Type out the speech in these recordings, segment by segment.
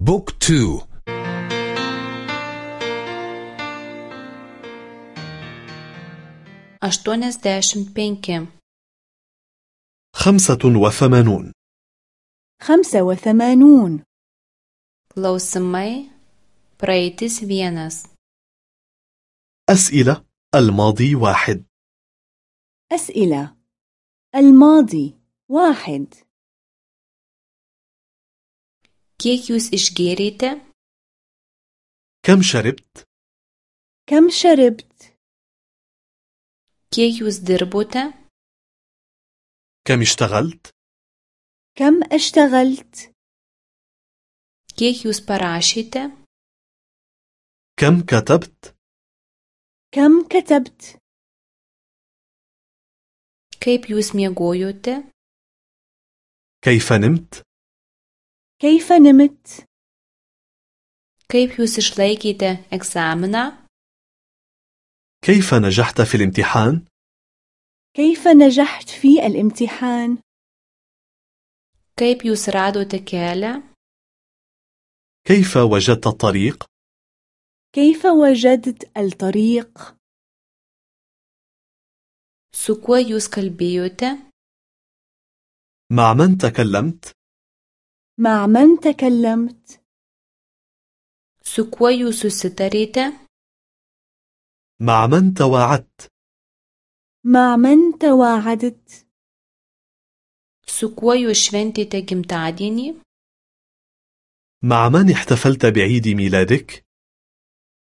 بوك تو. aštuoniasdešimt penki خمسة وثمانون. خمسة وثمانون. klausimai praeitis vienas أسئلة. الماضي واحد. أسئلة. الماضي واحد. Kiek jūs išgėrėte? Kam šaribt? Kam šaribt? Kiek jūs dirbote? Kam ištagalt? Kam ištagalt? Kiek jūs parašėte? Kam katabt? Kam katabt? Kaip jūs miegojote? Kaifa nimt? كيف نمت؟ kaip jūs išlaikėte egzaminą كيف نجحت في الامتحان؟ كيف نجحت في الامتحان؟ kaip jūs radote kelią كيف وجدت الطريق؟ كيف وجدت الطريق؟ su kuo jūs kalbėjote مع من تكلمت؟ مع من تكلمت؟ su kuo jūs susitarėte مع من تواعدت؟ مع من تواعدت؟ su kuo jūs šventėte gimtadienį مع من احتفلت بعيد ميلادك؟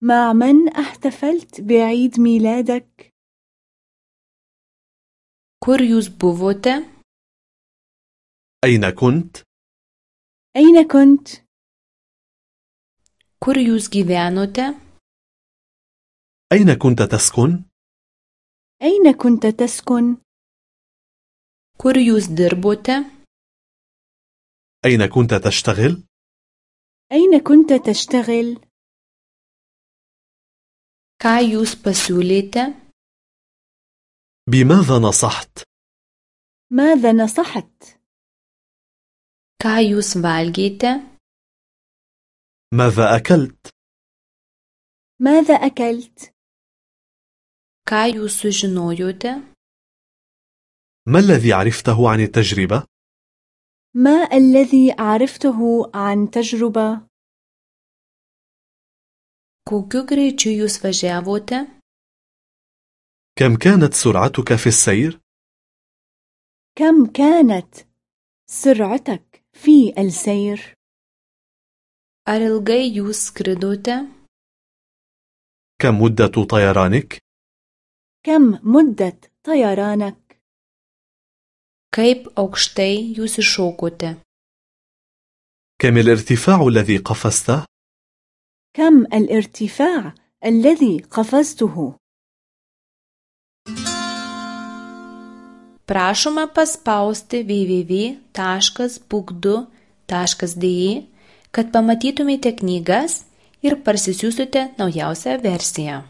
مع من احتفلت بعيد ميلادك؟ kur jūs buvote أين كنت؟ أين كنت؟ kur jūs gyvenote أين كنت تسكن؟ أين كنت تسكن؟ kur jūs dirbote أين كنت تشتغل؟ أين كنت تشتغل؟ ką jūs pasiūlėte بماذا نصحت؟ ماذا نصحت؟ Ką jūs valgėte ماذا أكلت؟ ماذا أكلت؟ ką jūs sužinojote ما الذي عرفته عن التجربة؟ ما الذي عرفته عن تجربة؟ kokiu greičiu jūs važiavote كم كانت سرعتك في السير؟ كم كانت سرعتك في السير؟ ar ilgai jūs skridote كم مدة طيرانك؟ كم مدة طيرانك؟ kaip aukštai jūs iššokote كم الارتفاع الذي قفزته؟ كم الارتفاع الذي قفزته؟ Prašoma paspausti www.book2.de kad pamatytumėte knygas ir parsisiųstumėte naujausią versiją